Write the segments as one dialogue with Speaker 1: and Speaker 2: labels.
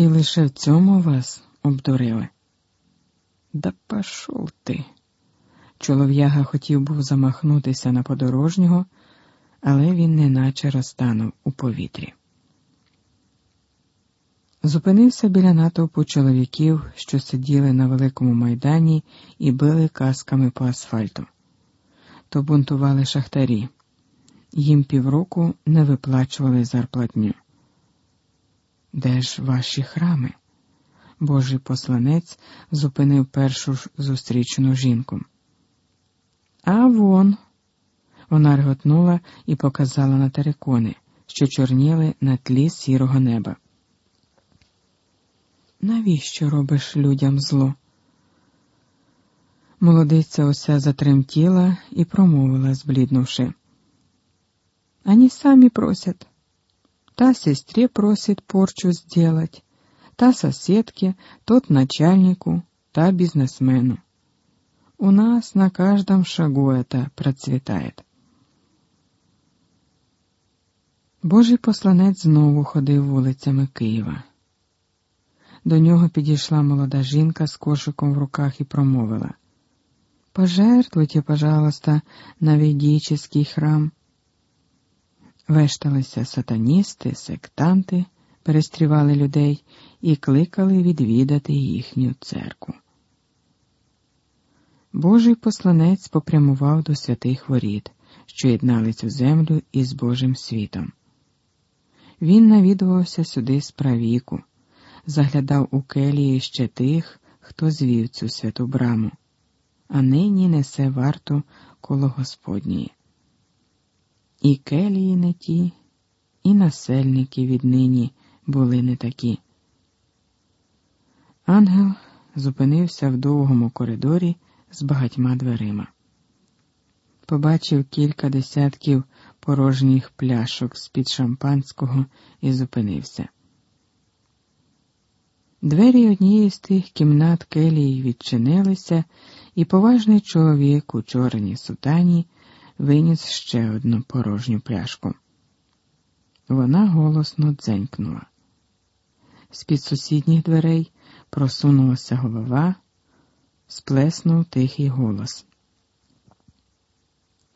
Speaker 1: І лише в цьому вас обдурили. Да пошов ти. Чолов'яга хотів був замахнутися на подорожнього, але він неначе розтанув у повітрі. Зупинився біля натовпу чоловіків, що сиділи на великому майдані і били касками по асфальту. То бунтували шахтарі, їм півроку не виплачували зарплатню. Де ж ваші храми? Божий посланець зупинив першу ж зустрічену жінку. А вон. Вона реготнула і показала на терикони, що чорніли на тлі сірого неба. Навіщо робиш людям зло? Молодиця уся затремтіла і промовила, збліднувши. Они сами просят. Та сестре просит порчу сделать, та соседке, тот начальнику, та бизнесмену. У нас на каждом шагу это процветает. Божий посланець знову ходив вулицями Києва. До нього підійшла молода жінка з кошиком в руках і промовила Пожертвуйте, пожалуйста, на ведический храм. Вешталися сатаністи, сектанти, перестрівали людей і кликали відвідати їхню церкву. Божий посланець попрямував до святих воріт, що єднали цю землю із Божим світом. Він навідувався сюди з правіку, заглядав у келії ще тих, хто звів цю святу браму, а нині несе варту коло Господньої. І келії не ті, і насельники віднині були не такі. Ангел зупинився в довгому коридорі з багатьма дверима. Побачив кілька десятків порожніх пляшок з-під шампанського і зупинився. Двері однієї з тих кімнат келії відчинилися, і поважний чоловік у чорній сутані виніс ще одну порожню пляшку. Вона голосно дзенькнула. З-під сусідніх дверей просунулася голова, сплеснув тихий голос.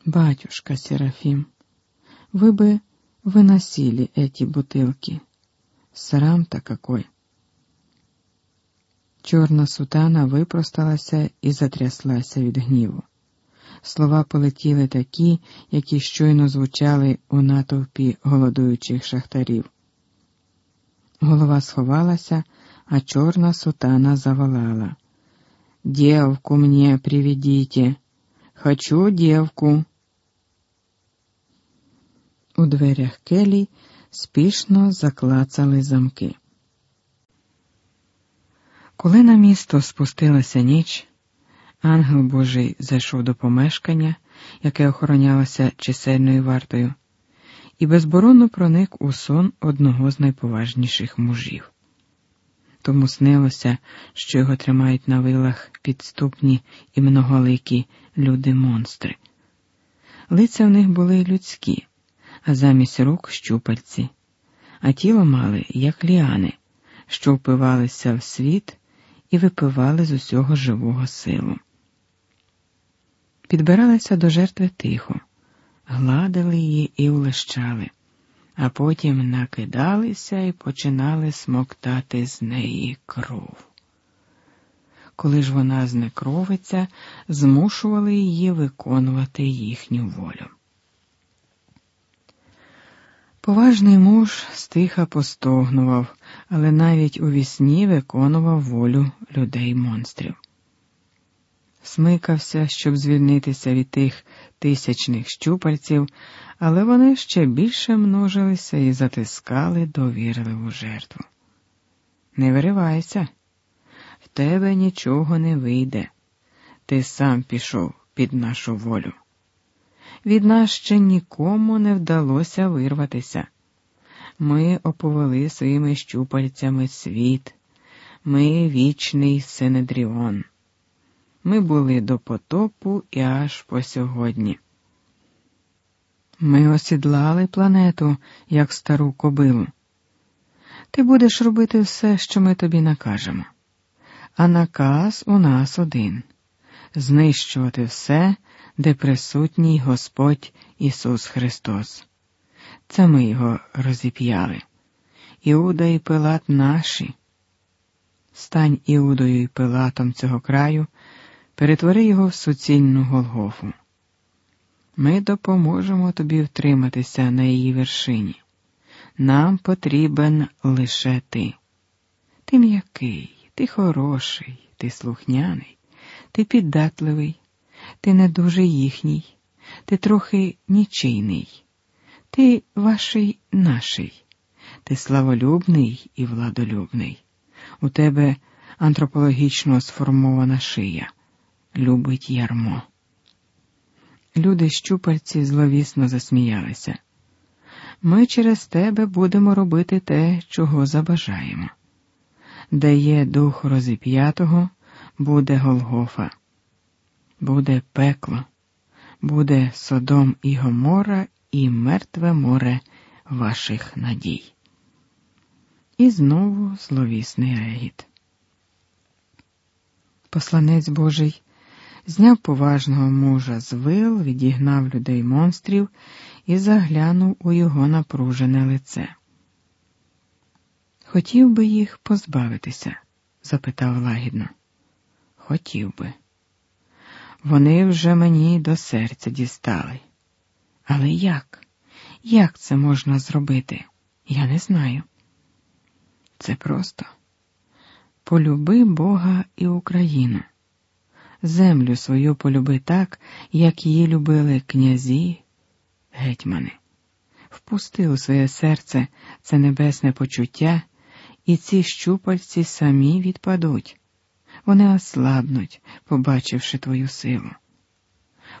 Speaker 1: Батюшка Серафим, вы бы выносили эти бутылки. Срам-то какой! Чорна сутана випросталася і затряслася від гніву. Слова полетіли такі, які щойно звучали у натовпі голодуючих шахтарів. Голова сховалася, а чорна сутана заволала. Девку мне приведите. Хочу девку. У дверях келі спішно заклацали замки. Коли на місто спустилася ніч, ангел Божий зайшов до помешкання, яке охоронялося чисельною вартою, і безборонно проник у сон одного з найповажніших мужів. Тому снилося, що його тримають на вилах підступні і многоликі люди-монстри. Лиця в них були людські, а замість рук щупальці, а тіло мали, як ліани, що впивалися в світ і випивали з усього живого силу. Підбиралися до жертви тихо, гладили її і улещали, а потім накидалися і починали смоктати з неї кров. Коли ж вона знекровиться, змушували її виконувати їхню волю. Поважний муж стиха постогнував, але навіть у вісні виконував волю людей монстрів. Смикався, щоб звільнитися від тих тисячних щупальців, але вони ще більше множилися і затискали довірливу жертву. Не виривайся, в тебе нічого не вийде. Ти сам пішов під нашу волю. Від нас ще нікому не вдалося вирватися. Ми оповели своїми щупальцями світ, ми вічний Синедріон. Ми були до потопу і аж по сьогодні. Ми осідлали планету, як стару кобилу. Ти будеш робити все, що ми тобі накажемо. А наказ у нас один знищувати все, де присутній Господь Ісус Христос. Це ми його розіп'яли. Іуда і Пилат наші. Стань Іудою і Пилатом цього краю, перетвори його в суцільну Голгофу. Ми допоможемо тобі втриматися на її вершині. Нам потрібен лише ти. Ти м'який, ти хороший, ти слухняний, ти піддатливий, ти не дуже їхній, ти трохи нічийний, ти ваший наший, ти славолюбний і владолюбний. У тебе антропологічно сформована шия, любить ярмо. Люди щупальці зловісно засміялися. Ми через тебе будемо робити те, чого забажаємо. Де є дух розіп'ятого, буде Голгофа, буде пекло, буде Содом і Гомора і мертве море ваших надій. І знову зловісний егіт. Посланець Божий зняв поважного мужа з вил, відігнав людей монстрів і заглянув у його напружене лице. Хотів би їх позбавитися? запитав лагідно. Хотів би. Вони вже мені до серця дістали. Але як? Як це можна зробити? Я не знаю. Це просто полюби Бога і Україну землю свою полюби так, як її любили князі, гетьмани. Впусти у своє серце це небесне почуття, і ці щупальці самі відпадуть. Вони ослабнуть, побачивши твою силу.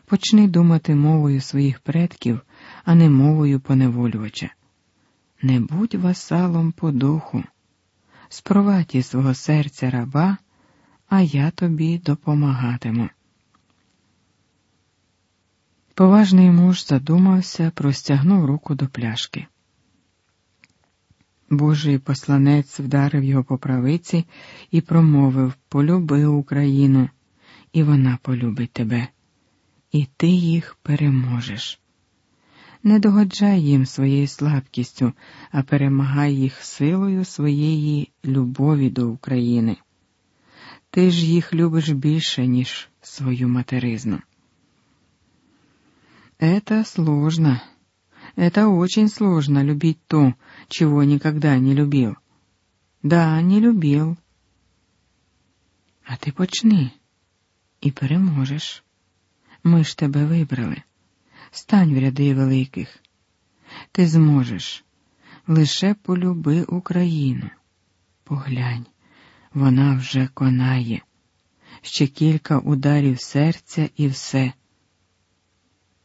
Speaker 1: Почни думати мовою своїх предків, а не мовою поневолювача. Не будь васалом по духу, спровадь із свого серця раба а я тобі допомагатиму. Поважний муж задумався, простягнув руку до пляшки. Божий посланець вдарив його по правиці і промовив Полюби Україну, і вона полюбить тебе, і ти їх переможеш. Не догоджай їм своєю слабкістю, а перемагай їх силою своєї любові до України. Ти ж їх любиш більше, ніж свою материзну. Это сложно. Это очень сложно любить то, чего никогда не любил. Да, не любил. А ти почни і переможеш. Ми ж тебе вибрали. Стань в ряди великих. Ти зможеш. Лише полюби Україну. Поглянь вона вже конає, ще кілька ударів серця і все.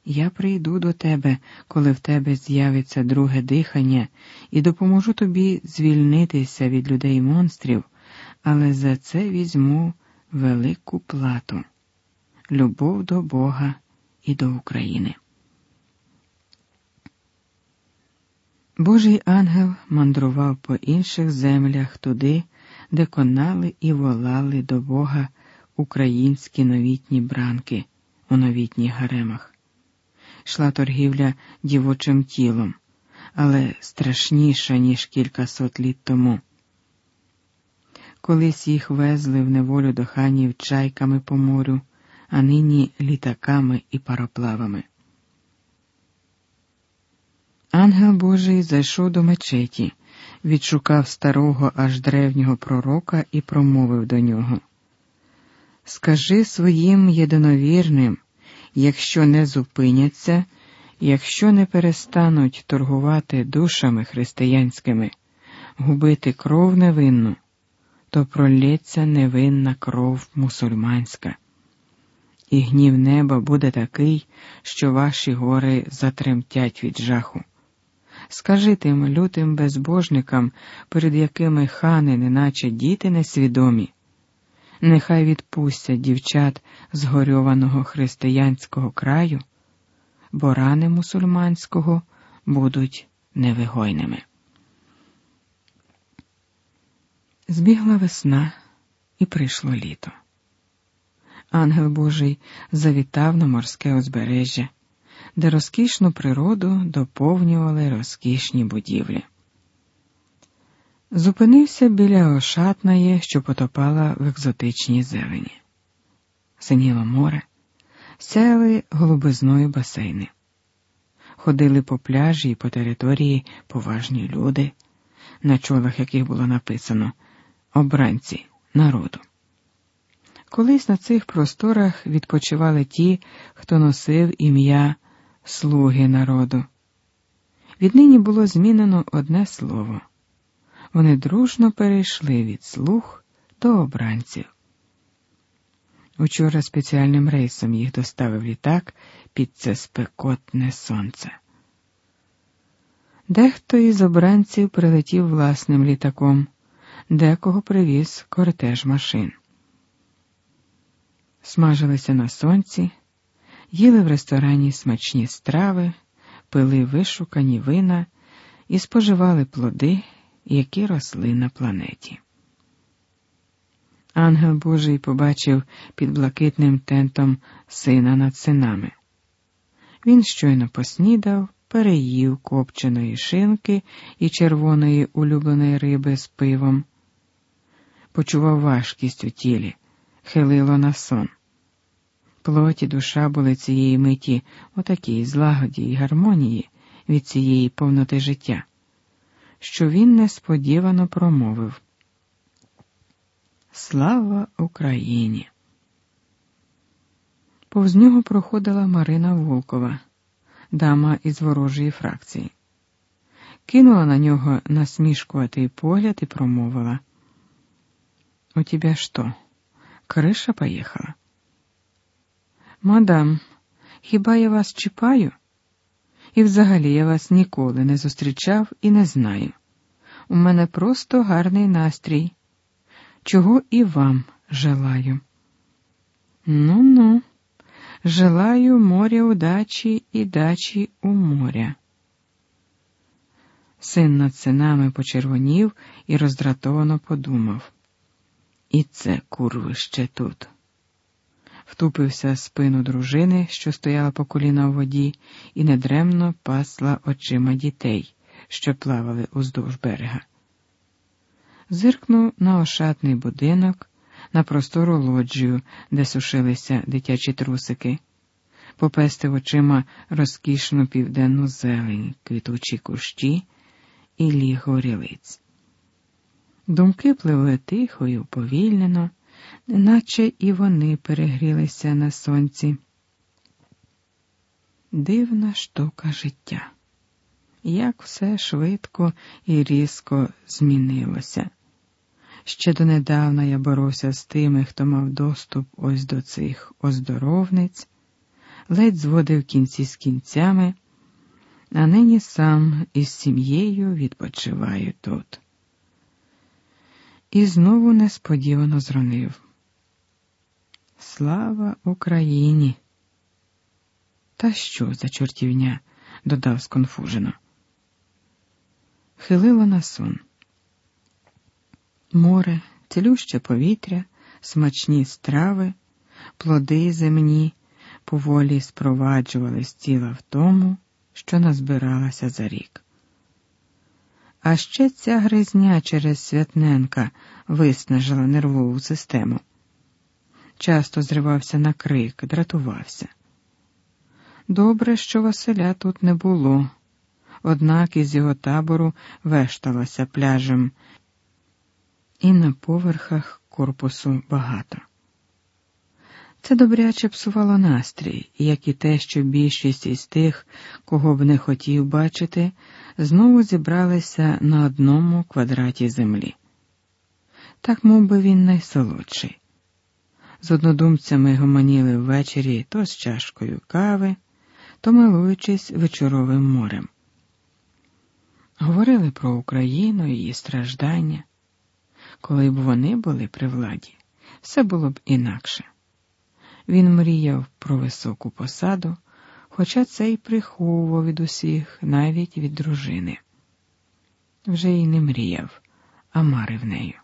Speaker 1: Я прийду до тебе, коли в тебе з'явиться друге дихання, і допоможу тобі звільнитися від людей монстрів, але за це візьму велику плату любов до Бога і до України. Божий ангел мандрував по інших землях туди, де конали і волали до Бога українські новітні бранки у новітніх гаремах. Шла торгівля дівочим тілом, але страшніша, ніж кількасот літ тому. Колись їх везли в неволю до ханів чайками по морю, а нині літаками і пароплавами. Ангел Божий зайшов до мечеті відшукав старого аж древнього пророка і промовив до нього: Скажи своїм єдиновірним, якщо не зупиняться, якщо не перестануть торгувати душами християнськими, губити кров невинну, то пролється невинна кров мусульманська. І гнів неба буде такий, що ваші гори затремтять від жаху. Скажи тим лютим безбожникам, перед якими хани, неначе діти несвідомі, нехай відпустять дівчат згорьованого християнського краю, бо рани мусульманського будуть невигойними. Збігла весна і прийшло літо. Ангел Божий завітав на морське узбережжя, де розкішну природу доповнювали розкішні будівлі. Зупинився біля ошатної, що потопала в екзотичній зелені. Синіло море, сяяли голубизною басейни. Ходили по пляжі і по території поважні люди, на чолах яких було написано обранці народу. Колись на цих просторах відпочивали ті, хто носив ім'я слуги народу. Віднині було змінено одне слово. Вони дружно перейшли від слуг до обранців. Учора спеціальним рейсом їх доставив літак під це спекотне сонце. Дехто із обранців прилетів власним літаком, декого привіз кортеж машин. Смажилися на сонці, їли в ресторані смачні страви, пили вишукані вина і споживали плоди, які росли на планеті. Ангел Божий побачив під блакитним тентом сина над синами. Він щойно поснідав, переїв копченої шинки і червоної улюбленої риби з пивом, почував важкість у тілі, хилило на сон. Плоті душа були цієї миті отакій злагоді й гармонії від цієї повноти життя, що він несподівано промовив. Слава Україні! Повз нього проходила Марина Волкова, дама із ворожої фракції. Кинула на нього насмішкуватий погляд і промовила. У тебя що, криша поїхала? Мадам, хіба я вас чіпаю? І взагалі я вас ніколи не зустрічав і не знаю. У мене просто гарний настрій чого і вам желаю. Ну ну, желаю моря удачі і дачі у моря. Син над синами почервонів і роздратовано подумав. І це курви ще тут. Втупився в спину дружини, що стояла по коліна у воді, і недремно пасла очима дітей, що плавали уздовж берега зиркнув на ошатний будинок, на простору лоджію, де сушилися дитячі трусики, попестив очима розкішну південну зелень, квітучі кущі і ліг горілиць. Думки пливли тихо і уповільнено, наче і вони перегрілися на сонці. Дивна штука життя, як все швидко і різко змінилося. Ще донедавна я боровся з тими, хто мав доступ ось до цих оздоровниць, ледь зводив кінці з кінцями, а нині сам із сім'єю відпочиваю тут. І знову несподівано зронив. Слава Україні! Та що за чортівня? додав сконфужено. Хилило на сон море, цілюще повітря, смачні страви, плоди земні поволі спроваджували з тіла в тому, що назбиралася за рік. А ще ця гризня через Святненка виснажила нервову систему. Часто зривався на крик, дратувався. Добре, що Василя тут не було, однак із його табору вешталося пляжем і на поверхах корпусу багато. Це добряче псувало настрій, як і те, що більшість із тих, кого б не хотів бачити, знову зібралися на одному квадраті землі. Так мов би, він найсолодший. З однодумцями гомоніли ввечері то з чашкою кави, то милуючись вечоровим морем. Говорили про Україну, її страждання. Коли б вони були при владі, все було б інакше. Він мріяв про високу посаду, хоча це й приховував від усіх, навіть від дружини. Вже й не мріяв, а марив нею.